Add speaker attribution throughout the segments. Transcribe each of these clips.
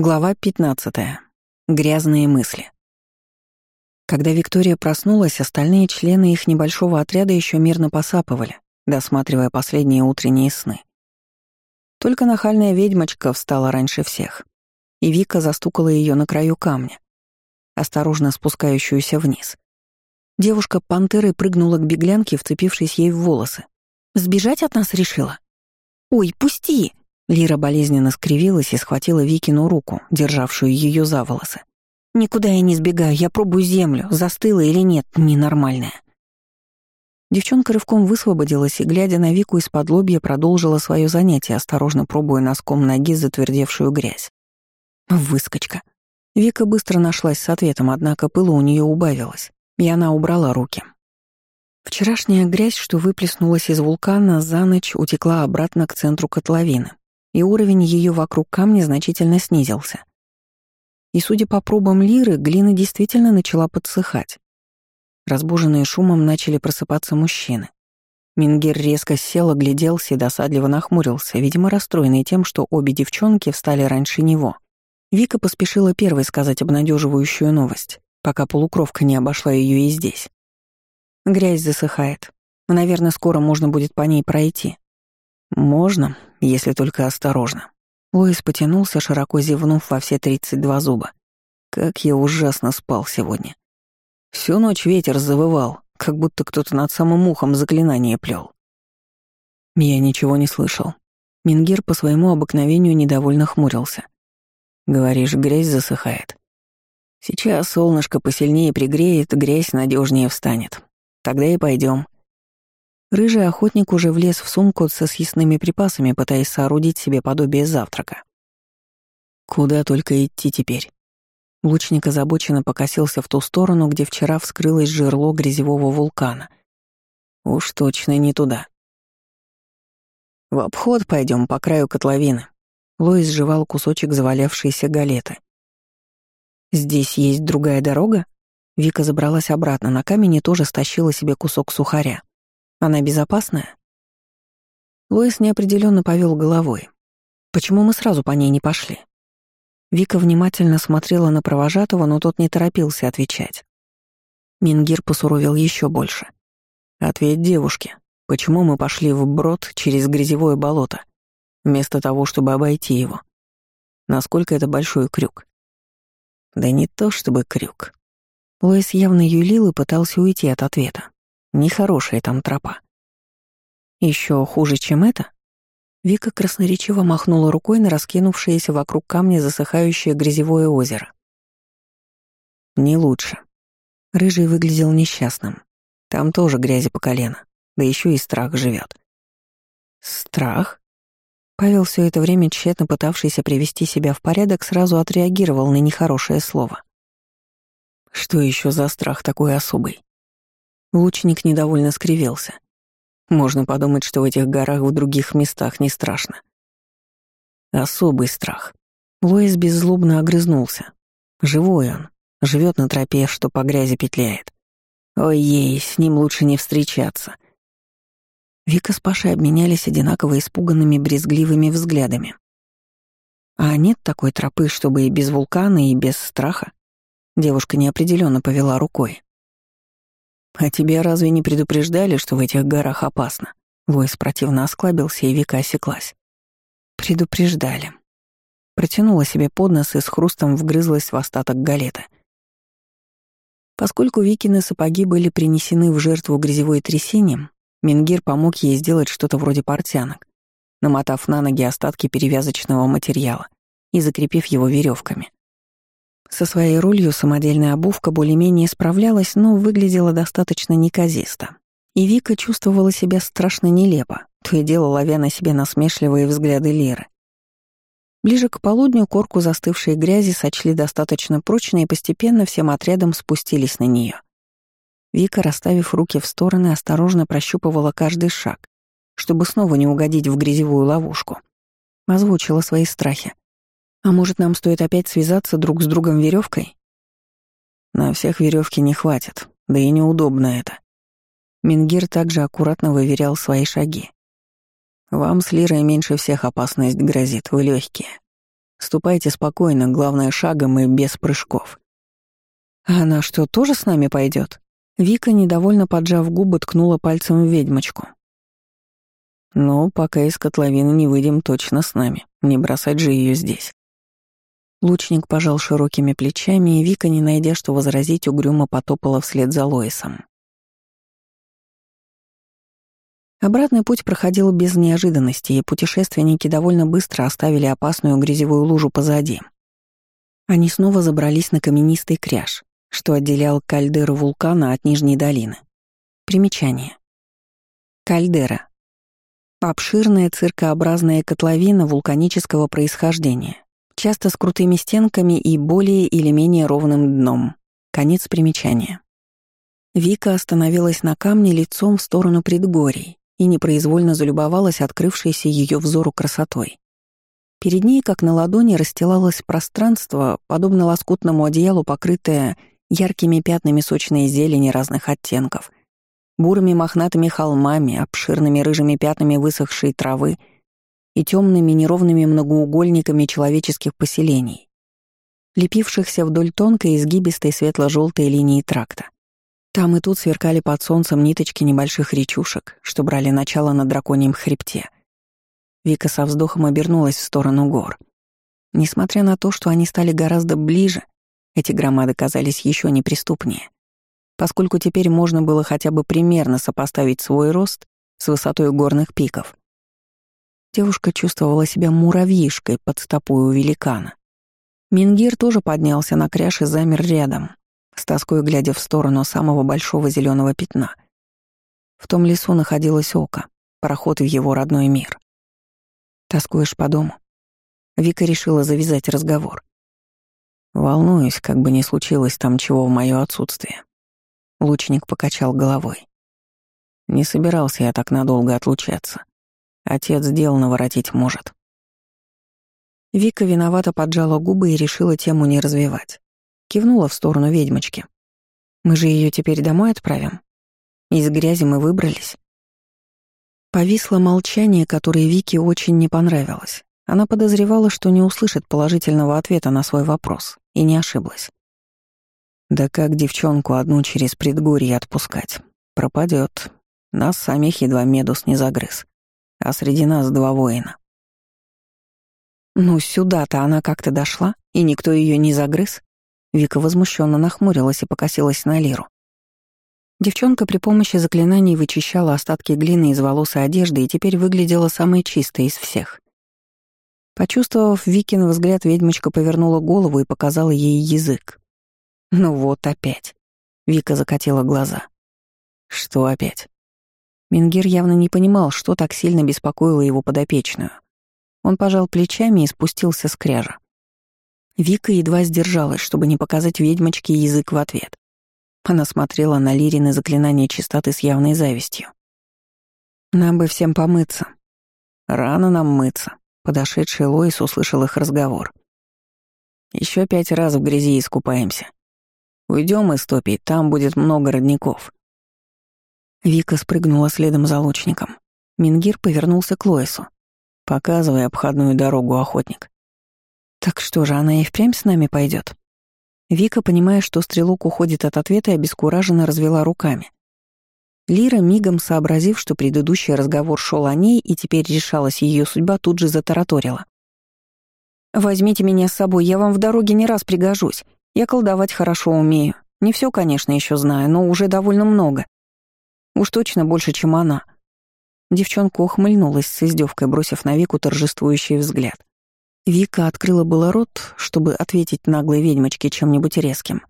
Speaker 1: Глава 15. Грязные мысли. Когда Виктория проснулась, остальные члены их небольшого отряда еще мирно посапывали, досматривая последние утренние сны. Только нахальная ведьмочка встала раньше всех, и Вика застукала ее на краю камня, осторожно спускающуюся вниз. Девушка пантерой прыгнула к беглянке, вцепившись ей в волосы. «Сбежать от нас решила?» «Ой, пусти!» Лира болезненно скривилась и схватила Викину руку, державшую ее за волосы. «Никуда я не сбегаю, я пробую землю, застыла или нет, ненормальная». Девчонка рывком высвободилась и, глядя на Вику из-под лобья, продолжила свое занятие, осторожно пробуя носком ноги затвердевшую грязь. Выскочка. Вика быстро нашлась с ответом, однако пыла у нее убавилось, и она убрала руки. Вчерашняя грязь, что выплеснулась из вулкана, за ночь утекла обратно к центру котловины, и уровень ее вокруг камня значительно снизился. И, судя по пробам лиры, глина действительно начала подсыхать. Разбуженные шумом начали просыпаться мужчины. Мингер резко сел, огляделся и досадливо нахмурился, видимо, расстроенный тем, что обе девчонки встали раньше него. Вика поспешила первой сказать обнадеживающую новость, пока полукровка не обошла ее и здесь. Грязь засыхает. Наверное, скоро можно будет по ней пройти. Можно, если только осторожно. Лоис потянулся, широко зевнув во все тридцать два зуба. Как я ужасно спал сегодня. Всю ночь ветер завывал, как будто кто-то над самым ухом заклинание плел. Я ничего не слышал. Мингир по своему обыкновению недовольно хмурился. Говоришь, грязь засыхает. Сейчас солнышко посильнее пригреет, грязь надежнее встанет. Тогда и пойдем. Рыжий охотник уже влез в сумку со съестными припасами, пытаясь соорудить себе подобие завтрака. Куда только идти теперь? Лучник озабоченно покосился в ту сторону, где вчера вскрылось жерло грязевого вулкана. Уж точно не туда. В обход пойдем по краю котловины. Лоис жевал кусочек завалявшейся галеты. «Здесь есть другая дорога?» Вика забралась обратно на камень и тоже стащила себе кусок сухаря. Она безопасная? Луис неопределенно повел головой. Почему мы сразу по ней не пошли? Вика внимательно смотрела на провожатого, но тот не торопился отвечать. Мингир посуровил еще больше. «Ответь девушке, почему мы пошли в брод через грязевое болото, вместо того, чтобы обойти его? Насколько это большой крюк?» «Да не то чтобы крюк». Луис явно юлил и пытался уйти от ответа. Нехорошая там тропа. Еще хуже, чем это? Вика красноречиво махнула рукой на раскинувшееся вокруг камня засыхающее грязевое озеро. Не лучше. Рыжий выглядел несчастным. Там тоже грязи по колено, да еще и страх живет. Страх? Павел все это время, тщетно пытавшийся привести себя в порядок, сразу отреагировал на нехорошее слово. Что еще за страх такой особый? Лучник недовольно скривился. Можно подумать, что в этих горах в других местах не страшно. Особый страх. Лоис беззлобно огрызнулся. Живой он, живет на тропе, что по грязи петляет. Ой-ей, с ним лучше не встречаться. Вика с Пашей обменялись одинаково испуганными брезгливыми взглядами. А нет такой тропы, чтобы и без вулкана, и без страха? Девушка неопределенно повела рукой. «А тебя разве не предупреждали, что в этих горах опасно?» Лойс противно осклабился, и Вика осеклась. «Предупреждали». Протянула себе под нос и с хрустом вгрызлась в остаток галеты. Поскольку Викины сапоги были принесены в жертву грязевой трясине, Мингир помог ей сделать что-то вроде портянок, намотав на ноги остатки перевязочного материала и закрепив его веревками. Со своей ролью самодельная обувка более-менее справлялась, но выглядела достаточно неказисто. И Вика чувствовала себя страшно нелепо, то и дело ловя на себе насмешливые взгляды Леры. Ближе к полудню корку застывшей грязи сочли достаточно прочно и постепенно всем отрядом спустились на нее. Вика, расставив руки в стороны, осторожно прощупывала каждый шаг, чтобы снова не угодить в грязевую ловушку. Озвучила свои страхи. А может, нам стоит опять связаться друг с другом веревкой? На всех веревки не хватит, да и неудобно это. Мингир также аккуратно выверял свои шаги. Вам с Лирой меньше всех опасность грозит, вы легкие. Ступайте спокойно, главное, шагом и без прыжков». «А она что, тоже с нами пойдет? Вика, недовольно поджав губы, ткнула пальцем в ведьмочку. «Ну, пока из котловины не выйдем точно с нами. Не бросать же ее здесь». Лучник пожал широкими плечами, и Вика, не найдя что возразить, угрюмо потопала вслед за Лоисом. Обратный путь проходил без неожиданности, и путешественники довольно быстро оставили опасную грязевую лужу позади. Они снова забрались на каменистый кряж, что отделял кальдеру вулкана от Нижней долины. Примечание. Кальдера. Обширная циркообразная котловина вулканического происхождения, часто с крутыми стенками и более или менее ровным дном. Конец примечания. Вика остановилась на камне лицом в сторону предгорий, и непроизвольно залюбовалась открывшейся ее взору красотой. Перед ней, как на ладони, расстилалось пространство, подобно лоскутному одеялу, покрытое яркими пятнами сочной зелени разных оттенков, бурыми мохнатыми холмами, обширными рыжими пятнами высохшей травы и темными неровными многоугольниками человеческих поселений, лепившихся вдоль тонкой изгибистой светло-желтой линии тракта. Там и тут сверкали под солнцем ниточки небольших речушек, что брали начало на драконьем хребте. Вика со вздохом обернулась в сторону гор. Несмотря на то, что они стали гораздо ближе, эти громады казались еще неприступнее, поскольку теперь можно было хотя бы примерно сопоставить свой рост с высотой горных пиков. Девушка чувствовала себя муравьишкой под стопой у великана. Мингир тоже поднялся на кряж и замер рядом, с тоской глядя в сторону самого большого зеленого пятна. В том лесу находилось око, проход в его родной мир. «Тоскуешь по дому?» Вика решила завязать разговор. «Волнуюсь, как бы не случилось там чего в моё отсутствие». Лучник покачал головой. «Не собирался я так надолго отлучаться. Отец дел наворотить может». Вика виновато поджала губы и решила тему не развивать. Кивнула в сторону ведьмочки. «Мы же ее теперь домой отправим? Из грязи мы выбрались?» Повисло молчание, которое Вике очень не понравилось. Она подозревала, что не услышит положительного ответа на свой вопрос, и не ошиблась. «Да как девчонку одну через предгорье отпускать? Пропадет. Нас самих едва медус не загрыз. А среди нас два воина». «Ну, сюда-то она как-то дошла, и никто ее не загрыз?» Вика возмущенно нахмурилась и покосилась на Лиру. Девчонка при помощи заклинаний вычищала остатки глины из волос и одежды и теперь выглядела самой чистой из всех. Почувствовав Викин взгляд, ведьмочка повернула голову и показала ей язык. «Ну вот опять». Вика закатила глаза. «Что опять?» Мингир явно не понимал, что так сильно беспокоило его подопечную. Он пожал плечами и спустился с кряжа. Вика едва сдержалась, чтобы не показать ведьмочке язык в ответ. Она смотрела на Лирины заклинание чистоты с явной завистью. «Нам бы всем помыться». «Рано нам мыться», — подошедший Лоис услышал их разговор. Еще пять раз в грязи искупаемся. Уйдем из топи, там будет много родников». Вика спрыгнула следом за лучником. Мингир повернулся к Лоису. «Показывай обходную дорогу, охотник». Так что же, она и впрямь с нами пойдет? Вика, понимая, что стрелок уходит от ответа, обескураженно развела руками. Лира, мигом сообразив, что предыдущий разговор шел о ней и теперь решалась ее судьба, тут же затараторила. «Возьмите меня с собой, я вам в дороге не раз пригожусь. Я колдовать хорошо умею. Не все, конечно, еще знаю, но уже довольно много. Уж точно больше, чем она». Девчонка ухмыльнулась с издевкой, бросив на Вику торжествующий взгляд. Вика открыла было рот, чтобы ответить наглой ведьмочке чем-нибудь резким.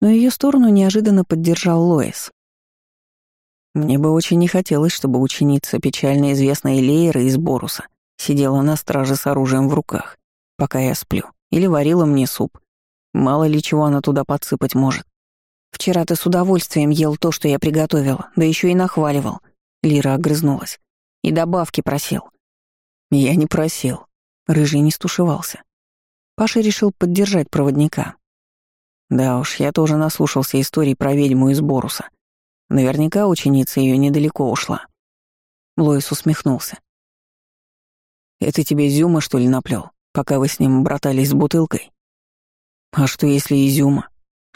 Speaker 1: Но ее сторону неожиданно поддержал Лоис. Мне бы очень не хотелось, чтобы ученица печально известной Лейры из Боруса сидела на страже с оружием в руках, пока я сплю, или варила мне суп. Мало ли чего она туда подсыпать может. Вчера ты с удовольствием ел то, что я приготовила, да еще и нахваливал. Лира огрызнулась. И добавки просил. Я не просил. Рыжий не стушевался. Паша решил поддержать проводника. Да уж, я тоже наслушался историй про ведьму из Боруса. Наверняка ученица ее недалеко ушла. Лоис усмехнулся. «Это тебе Зюма, что ли, наплел? пока вы с ним братались с бутылкой? А что если изюма?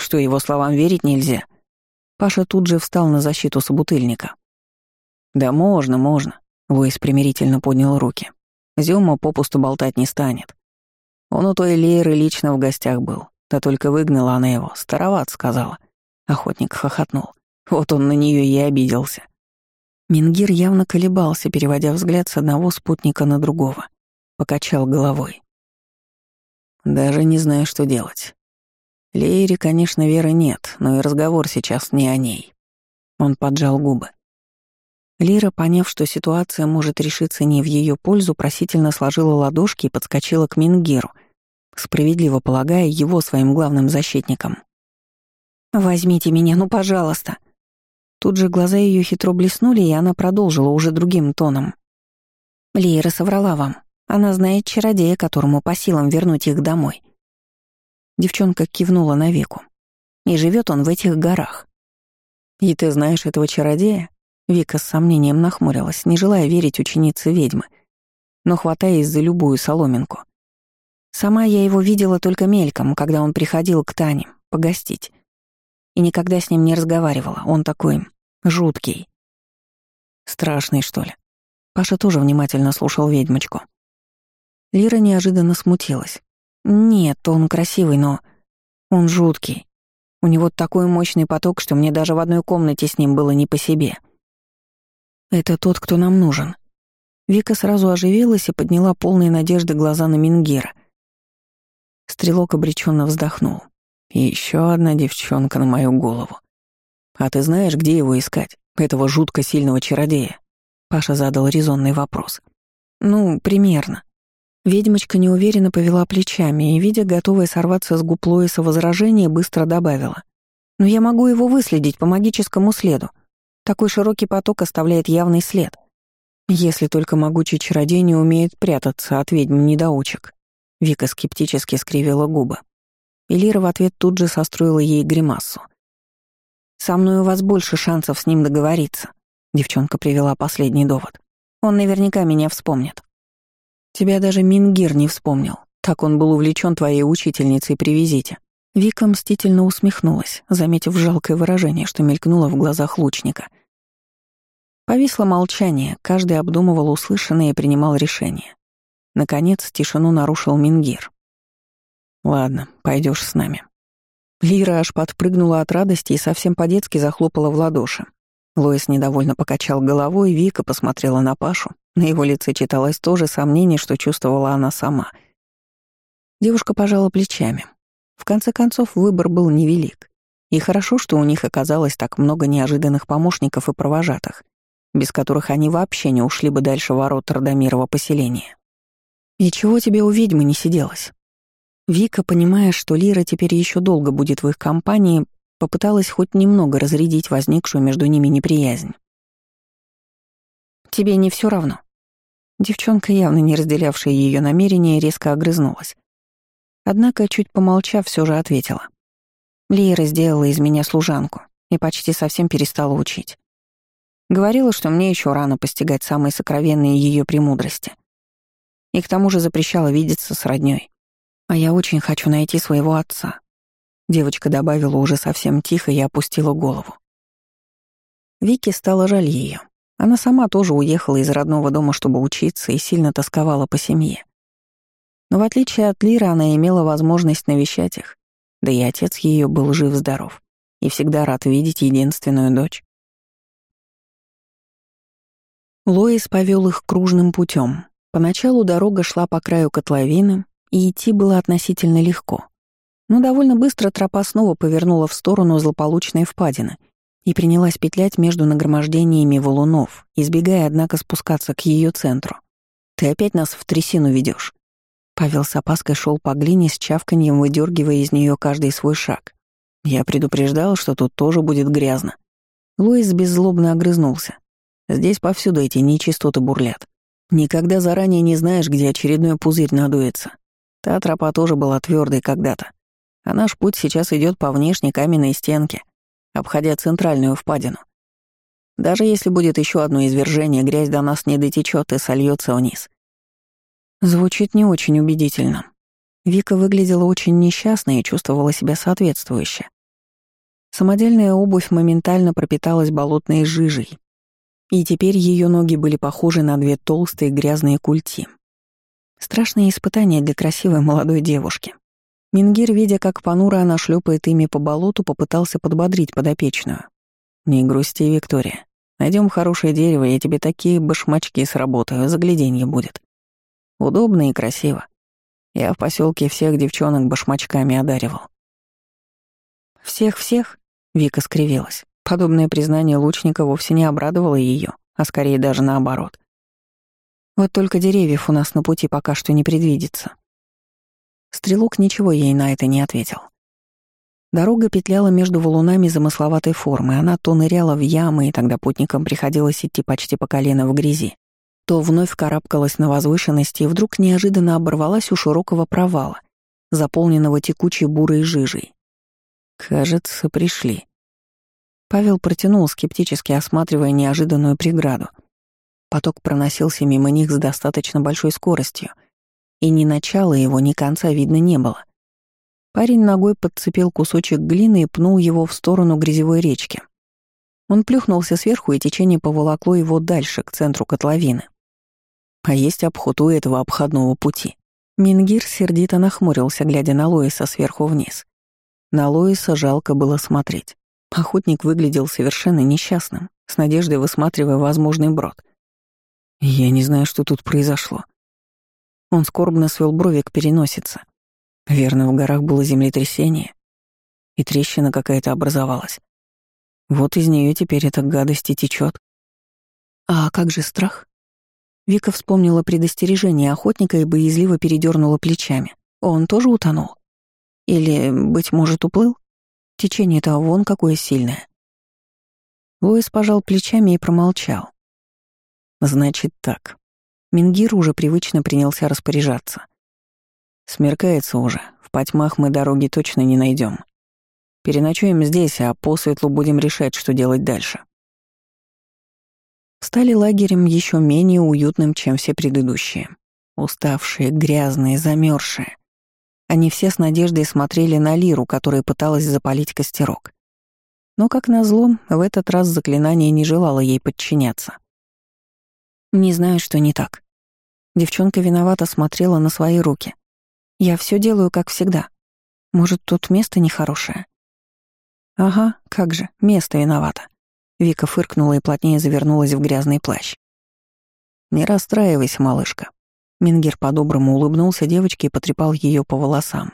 Speaker 1: Что его словам верить нельзя? Паша тут же встал на защиту собутыльника. Да можно, можно. Луис примирительно поднял руки. Зюма попусту болтать не станет. Он у той Лейры лично в гостях был, да только выгнала она его, староват, сказала. Охотник хохотнул. Вот он на нее и обиделся. Мингир явно колебался, переводя взгляд с одного спутника на другого. Покачал головой. Даже не знаю, что делать. Лейре, конечно, веры нет, но и разговор сейчас не о ней. Он поджал губы. Лира, поняв, что ситуация может решиться не в ее пользу, просительно сложила ладошки и подскочила к Мингиру, справедливо полагая его своим главным защитником. «Возьмите меня, ну, пожалуйста!» Тут же глаза ее хитро блеснули, и она продолжила уже другим тоном. «Лейра соврала вам. Она знает чародея, которому по силам вернуть их домой». Девчонка кивнула на веку. «И живет он в этих горах». «И ты знаешь этого чародея?» Вика с сомнением нахмурилась, не желая верить ученице ведьмы, но хватаясь за любую соломинку. Сама я его видела только мельком, когда он приходил к Тане погостить. И никогда с ним не разговаривала, он такой жуткий. Страшный, что ли? Паша тоже внимательно слушал ведьмочку. Лира неожиданно смутилась. Нет, он красивый, но он жуткий. У него такой мощный поток, что мне даже в одной комнате с ним было не по себе. Это тот, кто нам нужен. Вика сразу оживилась и подняла полные надежды глаза на Мингера. Стрелок обреченно вздохнул. еще одна девчонка на мою голову. А ты знаешь, где его искать, этого жутко сильного чародея? Паша задал резонный вопрос. Ну, примерно. Ведьмочка неуверенно повела плечами и, видя готовое сорваться с губ Лоиса возражение, быстро добавила. «Но я могу его выследить по магическому следу. Такой широкий поток оставляет явный след. Если только могучий чародей не умеет прятаться от ведьм-недоучек. Вика скептически скривила губы. И Лира в ответ тут же состроила ей гримасу. «Со мной у вас больше шансов с ним договориться», — девчонка привела последний довод. «Он наверняка меня вспомнит». «Тебя даже Мингир не вспомнил. Так он был увлечен твоей учительницей при визите. Вика мстительно усмехнулась, заметив жалкое выражение, что мелькнуло в глазах лучника. Повисло молчание, каждый обдумывал услышанное и принимал решение. Наконец тишину нарушил Мингир. «Ладно, пойдешь с нами». Лира аж подпрыгнула от радости и совсем по-детски захлопала в ладоши. Лоис недовольно покачал головой, Вика посмотрела на Пашу. На его лице читалось то же сомнение, что чувствовала она сама. Девушка пожала плечами. В конце концов, выбор был невелик. И хорошо, что у них оказалось так много неожиданных помощников и провожатых, без которых они вообще не ушли бы дальше ворот Радомирова поселения. «И чего тебе у ведьмы не сиделось?» Вика, понимая, что Лира теперь еще долго будет в их компании, попыталась хоть немного разрядить возникшую между ними неприязнь. «Тебе не все равно?» Девчонка, явно не разделявшая ее намерения, резко огрызнулась. Однако, чуть помолчав, все же ответила. Лира сделала из меня служанку и почти совсем перестала учить. Говорила, что мне еще рано постигать самые сокровенные ее премудрости. И к тому же запрещала видеться с родней. А я очень хочу найти своего отца. Девочка добавила уже совсем тихо и опустила голову. Вики стало жаль ее. Она сама тоже уехала из родного дома, чтобы учиться, и сильно тосковала по семье. Но в отличие от Лиры, она имела возможность навещать их, да и отец ее был жив-здоров и всегда рад видеть единственную дочь. Лоис повел их кружным путем. Поначалу дорога шла по краю котловины, и идти было относительно легко. Но довольно быстро тропа снова повернула в сторону злополучной впадины и принялась петлять между нагромождениями валунов, избегая, однако, спускаться к ее центру. «Ты опять нас в трясину ведешь, Павел с опаской шел по глине с чавканьем, выдергивая из нее каждый свой шаг. Я предупреждал, что тут тоже будет грязно. Луис беззлобно огрызнулся. Здесь повсюду эти нечистоты бурлят. Никогда заранее не знаешь, где очередной пузырь надуется. Та тропа тоже была твердой когда-то. А наш путь сейчас идет по внешней каменной стенке, обходя центральную впадину. Даже если будет еще одно извержение, грязь до нас не дотечет и сольется вниз. Звучит не очень убедительно. Вика выглядела очень несчастной и чувствовала себя соответствующе. Самодельная обувь моментально пропиталась болотной жижей, и теперь ее ноги были похожи на две толстые грязные культи. Страшное испытание для красивой молодой девушки. Мингир, видя, как понуро она шлепает ими по болоту, попытался подбодрить подопечную. «Не грусти, Виктория. Найдем хорошее дерево, я тебе такие башмачки сработаю, загляденье будет. Удобно и красиво. Я в поселке всех девчонок башмачками одаривал». «Всех-всех?» — Вика скривилась. Подобное признание лучника вовсе не обрадовало ее, а скорее даже наоборот. Вот только деревьев у нас на пути пока что не предвидится. Стрелок ничего ей на это не ответил. Дорога петляла между валунами замысловатой формы, она то ныряла в ямы, и тогда путникам приходилось идти почти по колено в грязи, то вновь карабкалась на возвышенности и вдруг неожиданно оборвалась у широкого провала, заполненного текучей бурой жижей. «Кажется, пришли». Павел протянул, скептически осматривая неожиданную преграду. Поток проносился мимо них с достаточно большой скоростью — и ни начала его, ни конца видно не было. Парень ногой подцепил кусочек глины и пнул его в сторону грязевой речки. Он плюхнулся сверху, и течение поволокло его дальше, к центру котловины. А есть обход у этого обходного пути. Мингир сердито нахмурился, глядя на Лоиса сверху вниз. На Лоиса жалко было смотреть. Охотник выглядел совершенно несчастным, с надеждой высматривая возможный брод. «Я не знаю, что тут произошло», он скорбно свел брови к переносице. Верно, в горах было землетрясение, и трещина какая-то образовалась. Вот из нее теперь эта гадость и течет. А как же страх? Вика вспомнила предостережение охотника и боязливо передернула плечами. Он тоже утонул? Или, быть может, уплыл? Течение-то вон какое сильное. Луис пожал плечами и промолчал. Значит так. Мингир уже привычно принялся распоряжаться. «Смеркается уже, в потьмах мы дороги точно не найдем. Переночуем здесь, а по светлу будем решать, что делать дальше». Стали лагерем еще менее уютным, чем все предыдущие. Уставшие, грязные, замерзшие. Они все с надеждой смотрели на Лиру, которая пыталась запалить костерок. Но, как назло, в этот раз заклинание не желало ей подчиняться. «Не знаю, что не так», Девчонка виновато смотрела на свои руки. «Я все делаю, как всегда. Может, тут место нехорошее?» «Ага, как же, место виновато». Вика фыркнула и плотнее завернулась в грязный плащ. «Не расстраивайся, малышка». Мингир по-доброму улыбнулся девочке и потрепал ее по волосам.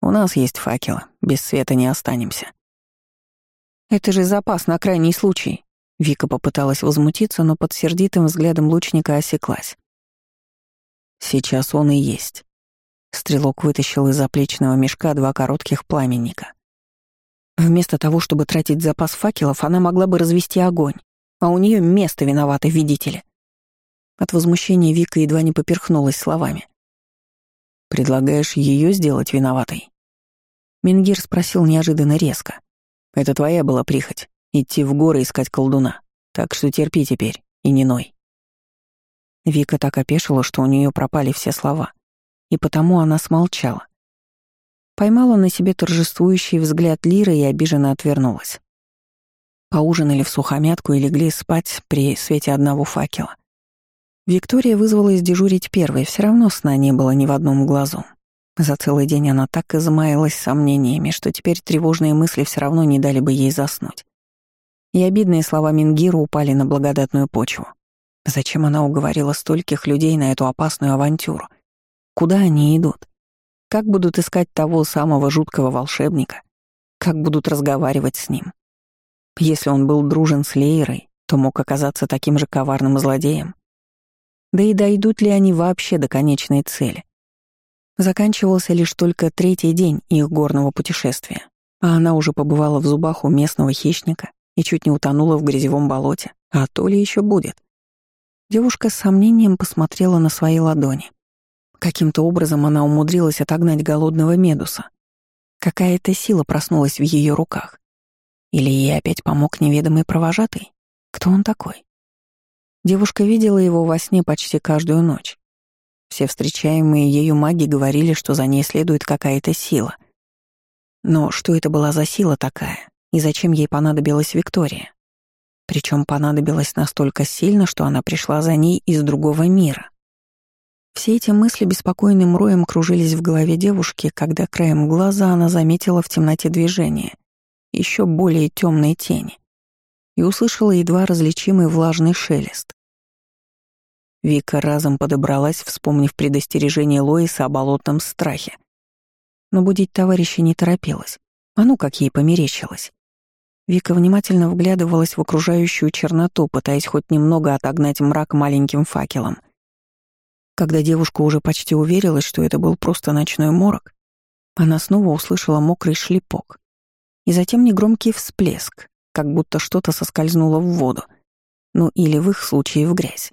Speaker 1: «У нас есть факелы, без света не останемся». «Это же запас на крайний случай», Вика попыталась возмутиться, но под сердитым взглядом лучника осеклась. Сейчас он и есть. Стрелок вытащил из заплечного мешка два коротких пламенника. Вместо того, чтобы тратить запас факелов, она могла бы развести огонь, а у нее место виновато, видите ли. От возмущения Вика едва не поперхнулась словами. «Предлагаешь ее сделать виноватой?» Мингир спросил неожиданно резко. «Это твоя была прихоть — идти в горы искать колдуна, так что терпи теперь и не ной». Вика так опешила, что у нее пропали все слова, и потому она смолчала. Поймала на себе торжествующий взгляд Лиры и обиженно отвернулась. Поужинали в сухомятку и легли спать при свете одного факела. Виктория вызвалась дежурить первой, все равно сна не было ни в одном глазу. За целый день она так измаялась сомнениями, что теперь тревожные мысли все равно не дали бы ей заснуть. И обидные слова Мингира упали на благодатную почву. Зачем она уговорила стольких людей на эту опасную авантюру? Куда они идут? Как будут искать того самого жуткого волшебника? Как будут разговаривать с ним? Если он был дружен с Лейрой, то мог оказаться таким же коварным злодеем. Да и дойдут ли они вообще до конечной цели? Заканчивался лишь только третий день их горного путешествия, а она уже побывала в зубах у местного хищника и чуть не утонула в грязевом болоте, а то ли еще будет. Девушка с сомнением посмотрела на свои ладони. Каким-то образом она умудрилась отогнать голодного медуса. Какая-то сила проснулась в ее руках. Или ей опять помог неведомый провожатый? Кто он такой? Девушка видела его во сне почти каждую ночь. Все встречаемые ею маги говорили, что за ней следует какая-то сила. Но что это была за сила такая, и зачем ей понадобилась Виктория? Причем понадобилась настолько сильно, что она пришла за ней из другого мира. Все эти мысли беспокойным роем кружились в голове девушки, когда краем глаза она заметила в темноте движение, еще более темной тени, и услышала едва различимый влажный шелест. Вика разом подобралась, вспомнив предостережение Лоиса о болотном страхе. Но будить товарища не торопилась. А ну, как ей померещилось. Вика внимательно вглядывалась в окружающую черноту, пытаясь хоть немного отогнать мрак маленьким факелом. Когда девушка уже почти уверилась, что это был просто ночной морок, она снова услышала мокрый шлепок. И затем негромкий всплеск, как будто что-то соскользнуло в воду. Ну или в их случае в грязь.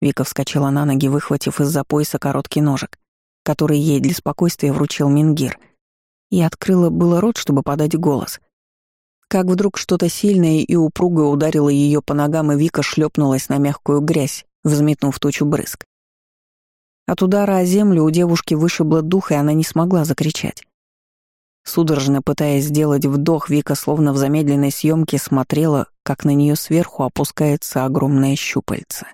Speaker 1: Вика вскочила на ноги, выхватив из-за пояса короткий ножик, который ей для спокойствия вручил Мингир, и открыла было рот, чтобы подать голос. Как вдруг что-то сильное и упругое ударило ее по ногам, и Вика шлепнулась на мягкую грязь, взметнув тучу брызг. От удара о землю у девушки вышибло дух, и она не смогла закричать. Судорожно пытаясь сделать вдох, Вика словно в замедленной съемке смотрела, как на нее сверху опускается огромное щупальце.